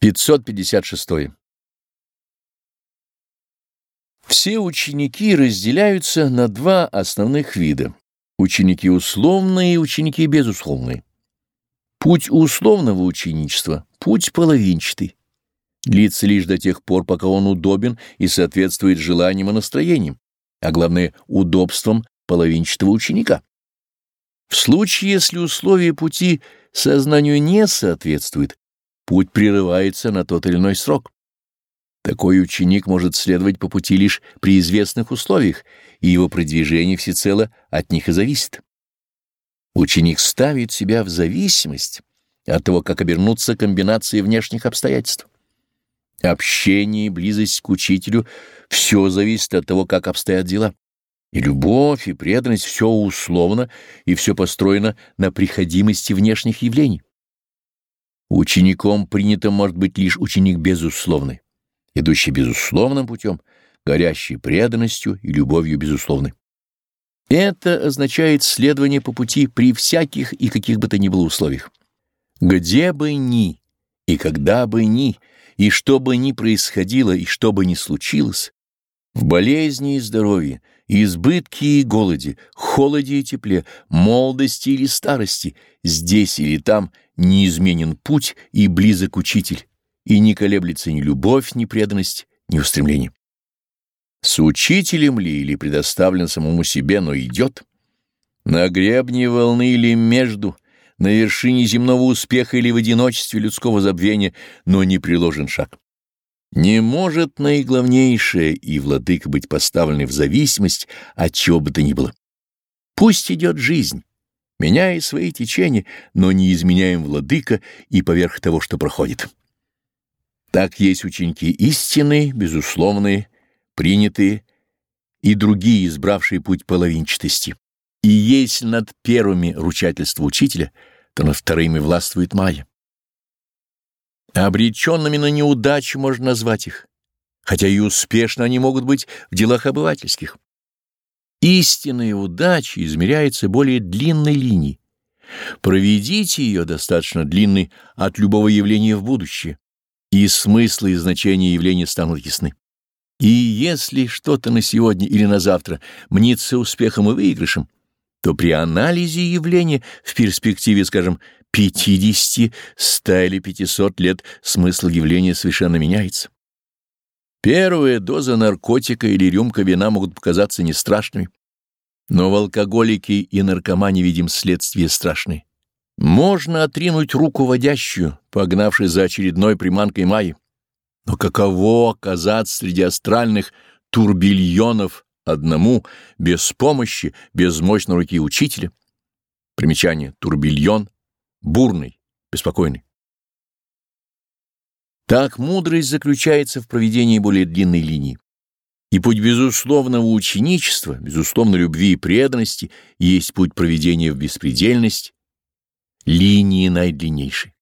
556. Все ученики разделяются на два основных вида — ученики условные и ученики безусловные. Путь условного ученичества — путь половинчатый, длится лишь до тех пор, пока он удобен и соответствует желаниям и настроениям, а главное — удобствам половинчатого ученика. В случае, если условия пути сознанию не соответствуют, путь прерывается на тот или иной срок. Такой ученик может следовать по пути лишь при известных условиях, и его продвижение всецело от них и зависит. Ученик ставит себя в зависимость от того, как обернутся комбинации внешних обстоятельств. Общение и близость к учителю — все зависит от того, как обстоят дела. И любовь, и преданность — все условно, и все построено на приходимости внешних явлений. Учеником принятым может быть лишь ученик безусловный, идущий безусловным путем, горящий преданностью и любовью безусловной. Это означает следование по пути при всяких и каких бы то ни было условиях. Где бы ни, и когда бы ни, и что бы ни происходило, и что бы ни случилось, в болезни и здоровье, избытке и голоде, холоде и тепле, молодости или старости, здесь или там неизменен путь и близок учитель, и не колеблется ни любовь, ни преданность, ни устремление. С учителем ли или предоставлен самому себе, но идет? На гребне волны или между, на вершине земного успеха или в одиночестве людского забвения, но не приложен шаг. Не может наиглавнейшее и владыка быть поставлены в зависимость от чего бы то ни было. Пусть идет жизнь, меняя свои течения, но не изменяем владыка и поверх того, что проходит. Так есть ученики истинные, безусловные, принятые и другие, избравшие путь половинчатости. И если над первыми ручательство учителя, то над вторыми властвует Майя. Обреченными на неудачу можно назвать их, хотя и успешно они могут быть в делах обывательских. Истинная удача измеряется более длинной линией. Проведите ее достаточно длинной от любого явления в будущее, и смыслы и значения явления станут ясны. И если что-то на сегодня или на завтра мнится успехом и выигрышем, то при анализе явления в перспективе, скажем, 50, 100 или 500 лет смысл явления совершенно меняется. Первая доза наркотика или рюмка вина могут показаться не страшными, но в алкоголике и наркомане видим следствия страшные. Можно отринуть руку водящую, погнавшись за очередной приманкой Майи. Но каково оказаться среди астральных турбильонов одному, без помощи, без мощной руки учителя? Примечание. Турбильон бурный, беспокойный. Так мудрость заключается в проведении более длинной линии. И путь безусловного ученичества, безусловной любви и преданности есть путь проведения в беспредельность, линии наидлиннейшей.